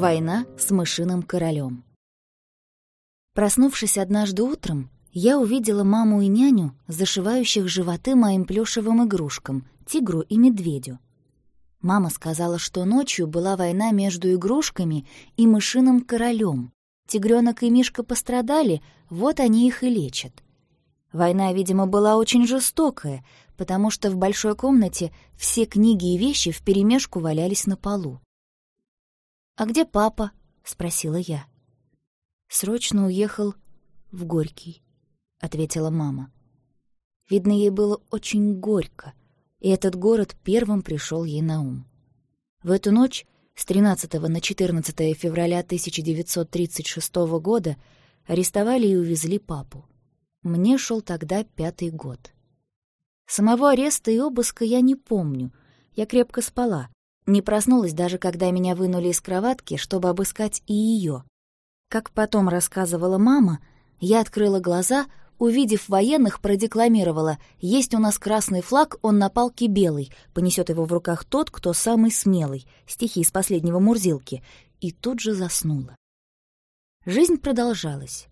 Война с мышиным королем. Проснувшись однажды утром, я увидела маму и няню, зашивающих животы моим плюшевым игрушкам, тигру и медведю. Мама сказала, что ночью была война между игрушками и мышиным королем. Тигренок и Мишка пострадали, вот они их и лечат. Война, видимо, была очень жестокая, потому что в большой комнате все книги и вещи вперемешку валялись на полу. «А где папа?» — спросила я. «Срочно уехал в Горький», — ответила мама. Видно, ей было очень горько, и этот город первым пришел ей на ум. В эту ночь с 13 на 14 февраля 1936 года арестовали и увезли папу. Мне шел тогда пятый год. Самого ареста и обыска я не помню. Я крепко спала, не проснулась даже, когда меня вынули из кроватки, чтобы обыскать и ее. Как потом рассказывала мама, я открыла глаза, увидев военных, продекламировала «Есть у нас красный флаг, он на палке белый, понесет его в руках тот, кто самый смелый», стихи из последнего Мурзилки, и тут же заснула. Жизнь продолжалась.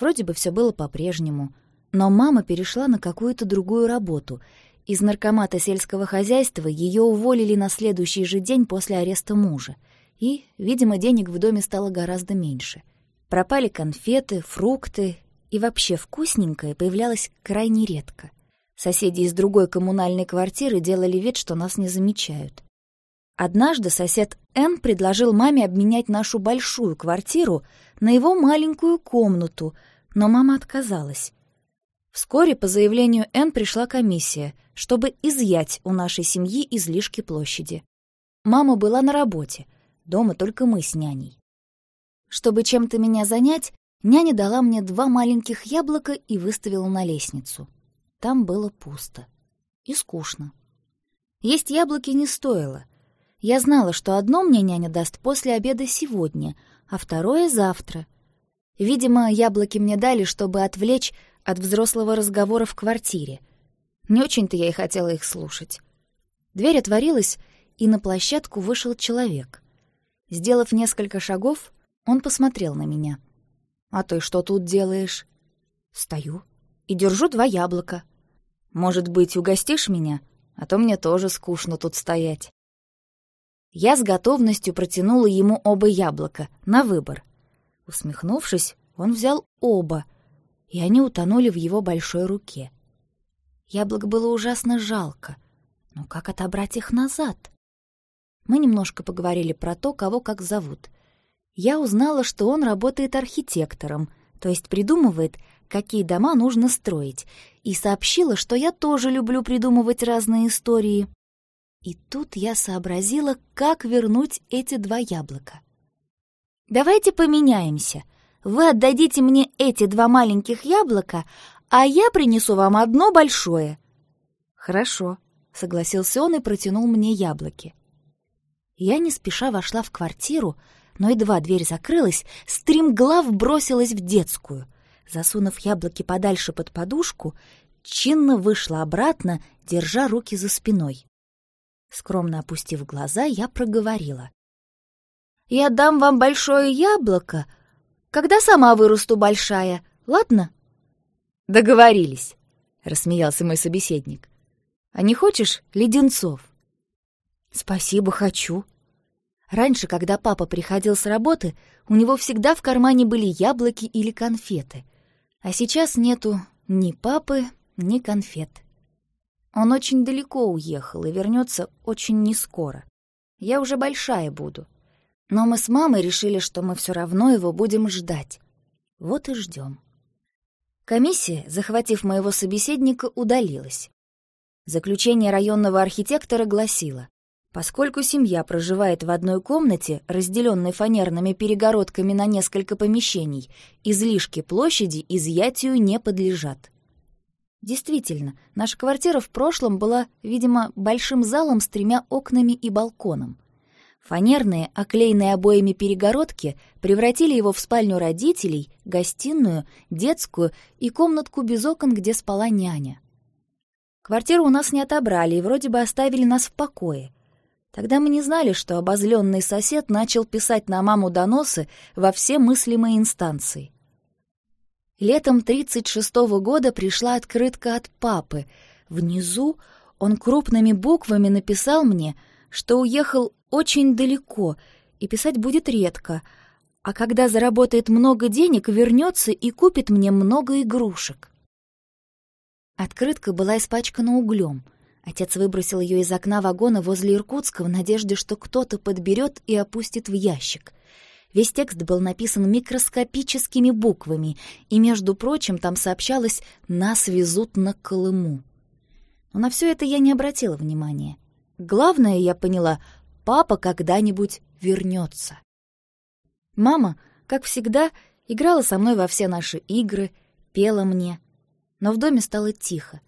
Вроде бы все было по-прежнему, но мама перешла на какую-то другую работу — из наркомата сельского хозяйства ее уволили на следующий же день после ареста мужа. И, видимо, денег в доме стало гораздо меньше. Пропали конфеты, фрукты, и вообще вкусненькое появлялось крайне редко. Соседи из другой коммунальной квартиры делали вид, что нас не замечают. Однажды сосед Н предложил маме обменять нашу большую квартиру на его маленькую комнату, но мама отказалась. Вскоре по заявлению Н пришла комиссия, чтобы изъять у нашей семьи излишки площади. Мама была на работе, дома только мы с няней. Чтобы чем-то меня занять, няня дала мне два маленьких яблока и выставила на лестницу. Там было пусто и скучно. Есть яблоки не стоило. Я знала, что одно мне няня даст после обеда сегодня, а второе — завтра. Видимо, яблоки мне дали, чтобы отвлечь от взрослого разговора в квартире. Не очень-то я и хотела их слушать. Дверь отворилась, и на площадку вышел человек. Сделав несколько шагов, он посмотрел на меня. «А ты что тут делаешь?» «Стою и держу два яблока. Может быть, угостишь меня? А то мне тоже скучно тут стоять». Я с готовностью протянула ему оба яблока, на выбор. Усмехнувшись, он взял оба — и они утонули в его большой руке. Яблок было ужасно жалко, но как отобрать их назад? Мы немножко поговорили про то, кого как зовут. Я узнала, что он работает архитектором, то есть придумывает, какие дома нужно строить, и сообщила, что я тоже люблю придумывать разные истории. И тут я сообразила, как вернуть эти два яблока. «Давайте поменяемся», вы отдадите мне эти два маленьких яблока, а я принесу вам одно большое». «Хорошо», — согласился он и протянул мне яблоки. Я не спеша вошла в квартиру, но едва дверь закрылась, стримглав бросилась в детскую. Засунув яблоки подальше под подушку, чинно вышла обратно, держа руки за спиной. Скромно опустив глаза, я проговорила. «Я дам вам большое яблоко, когда сама вырасту большая, ладно?» «Договорились», — рассмеялся мой собеседник. «А не хочешь леденцов?» «Спасибо, хочу». Раньше, когда папа приходил с работы, у него всегда в кармане были яблоки или конфеты. А сейчас нету ни папы, ни конфет. Он очень далеко уехал и вернется очень нескоро. Я уже большая буду. Но мы с мамой решили, что мы все равно его будем ждать. Вот и ждем. Комиссия, захватив моего собеседника, удалилась. Заключение районного архитектора гласило, поскольку семья проживает в одной комнате, разделенной фанерными перегородками на несколько помещений, излишки площади изъятию не подлежат. Действительно, наша квартира в прошлом была, видимо, большим залом с тремя окнами и балконом — Фанерные, оклеенные обоями перегородки превратили его в спальню родителей, гостиную, детскую и комнатку без окон, где спала няня. Квартиру у нас не отобрали и вроде бы оставили нас в покое. Тогда мы не знали, что обозленный сосед начал писать на маму доносы во все мыслимые инстанции. Летом 36-го года пришла открытка от папы. Внизу он крупными буквами написал мне, что уехал очень далеко и писать будет редко, а когда заработает много денег, вернется и купит мне много игрушек. Открытка была испачкана углем. Отец выбросил ее из окна вагона возле Иркутска в надежде, что кто-то подберет и опустит в ящик. Весь текст был написан микроскопическими буквами, и, между прочим, там сообщалось «Нас везут на Колыму». Но на все это я не обратила внимания. Главное, я поняла, папа когда-нибудь вернется. Мама, как всегда, играла со мной во все наши игры, пела мне — но в доме стало тихо.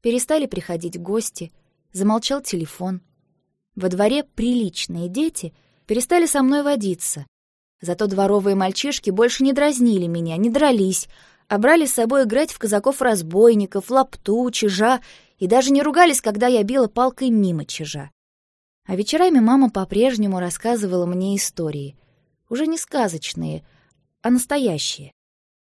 Перестали приходить гости, замолчал телефон. Во дворе приличные дети перестали со мной водиться. Зато дворовые мальчишки больше не дразнили меня, не дрались, а брали с собой играть в казаков-разбойников, лапту, чижа и даже не ругались, когда я била палкой мимо чижа. А вечерами мама по-прежнему рассказывала мне истории. Уже не сказочные, а настоящие.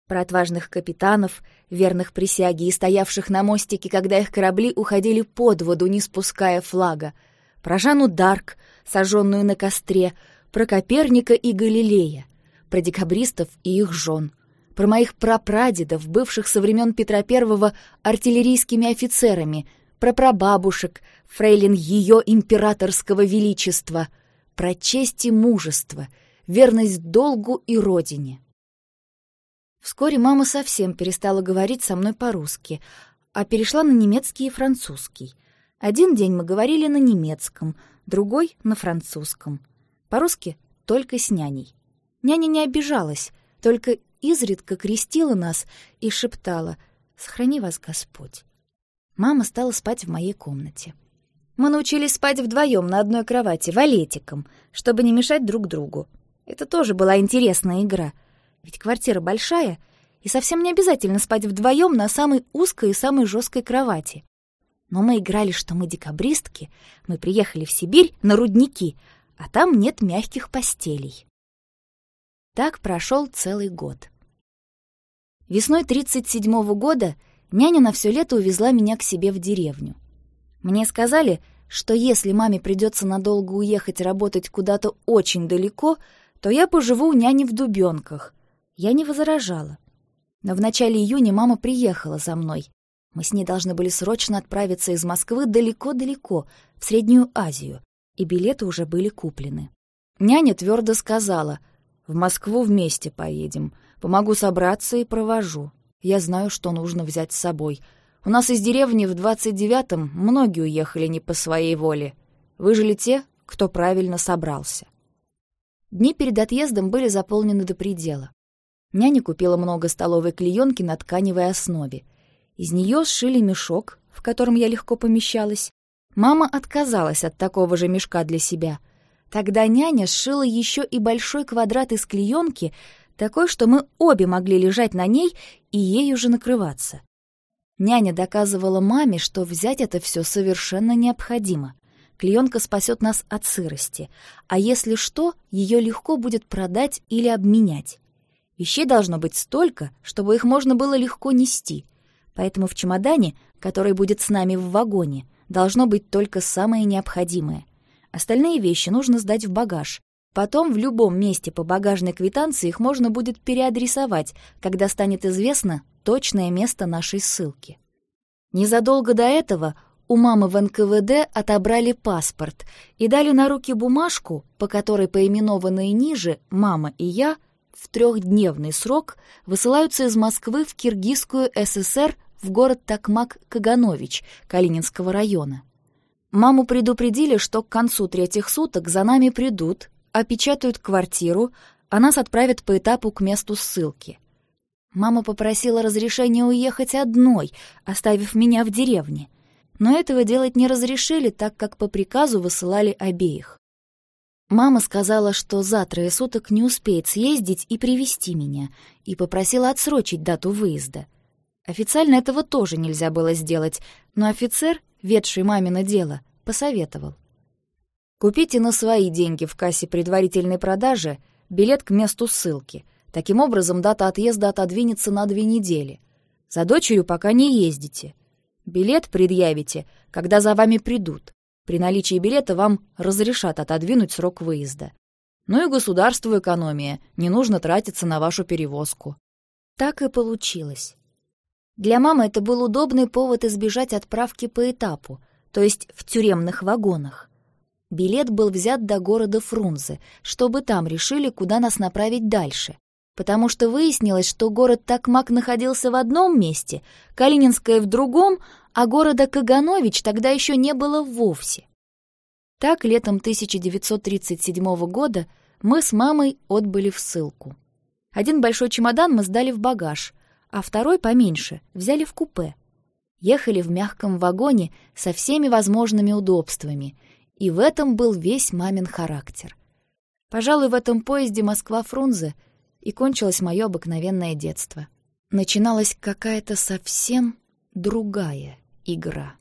Про отважных капитанов, верных присяге и стоявших на мостике, когда их корабли уходили под воду, не спуская флага. Про Жанну Дарк, сожженную на костре, про Коперника и Галилея, про декабристов и их жен, про моих прапрадедов, бывших со времен Петра Первого артиллерийскими офицерами, про прабабушек, фрейлин ее императорского величества, про честь и мужество, верность долгу и родине. Вскоре мама совсем перестала говорить со мной по-русски, а перешла на немецкий и французский. Один день мы говорили на немецком, другой — на французском. По-русски только с няней. Няня не обижалась, только изредка крестила нас и шептала «Сохрани вас, Господь». Мама стала спать в моей комнате. Мы научились спать вдвоем на одной кровати, валетиком, чтобы не мешать друг другу. Это тоже была интересная игра — ведь квартира большая, и совсем не обязательно спать вдвоем на самой узкой и самой жесткой кровати. Но мы играли, что мы декабристки, мы приехали в Сибирь на рудники, а там нет мягких постелей. Так прошел целый год. Весной 37-го года няня на все лето увезла меня к себе в деревню. Мне сказали, что если маме придется надолго уехать работать куда-то очень далеко, то я поживу у няни в Дубенках, я не возражала. Но в начале июня мама приехала за мной. Мы с ней должны были срочно отправиться из Москвы далеко-далеко, в Среднюю Азию, и билеты уже были куплены. Няня твердо сказала, «В Москву вместе поедем. Помогу собраться и провожу. Я знаю, что нужно взять с собой. У нас из деревни в двадцать девятом многие уехали не по своей воле. Выжили те, кто правильно собрался». Дни перед отъездом были заполнены до предела. Няня купила много столовой клеенки на тканевой основе. Из нее сшили мешок, в котором я легко помещалась. Мама отказалась от такого же мешка для себя. Тогда няня сшила еще и большой квадрат из клеенки, такой, что мы обе могли лежать на ней и ею же накрываться. Няня доказывала маме, что взять это все совершенно необходимо. Клеенка спасет нас от сырости, а если что, ее легко будет продать или обменять. Вещей должно быть столько, чтобы их можно было легко нести. Поэтому в чемодане, который будет с нами в вагоне, должно быть только самое необходимое. Остальные вещи нужно сдать в багаж. Потом в любом месте по багажной квитанции их можно будет переадресовать, когда станет известно точное место нашей ссылки. Незадолго до этого у мамы в НКВД отобрали паспорт и дали на руки бумажку, по которой поименованные ниже «мама» и «я» в трехдневный срок высылаются из Москвы в Киргизскую ССР в город Такмак-Каганович Калининского района. Маму предупредили, что к концу третьих суток за нами придут, опечатают квартиру, а нас отправят по этапу к месту ссылки. Мама попросила разрешения уехать одной, оставив меня в деревне. Но этого делать не разрешили, так как по приказу высылали обеих. Мама сказала, что за трое суток не успеет съездить и привести меня, и попросила отсрочить дату выезда. Официально этого тоже нельзя было сделать, но офицер, ведший мамино дело, посоветовал. Купите на свои деньги в кассе предварительной продажи билет к месту ссылки. Таким образом, дата отъезда отодвинется на две недели. За дочерью пока не ездите. Билет предъявите, когда за вами придут. При наличии билета вам разрешат отодвинуть срок выезда. Ну и государству экономия, не нужно тратиться на вашу перевозку. Так и получилось. Для мамы это был удобный повод избежать отправки по этапу, то есть в тюремных вагонах. Билет был взят до города Фрунзе, чтобы там решили, куда нас направить дальше. Потому что выяснилось, что город Такмак находился в одном месте, Калининское в другом, а города Каганович тогда еще не было вовсе. Так летом 1937 года мы с мамой отбыли в ссылку. Один большой чемодан мы сдали в багаж, а второй, поменьше, взяли в купе. Ехали в мягком вагоне со всеми возможными удобствами, и в этом был весь мамин характер. Пожалуй, в этом поезде Москва-Фрунзе и кончилось мое обыкновенное детство. Начиналась какая-то совсем другая игра.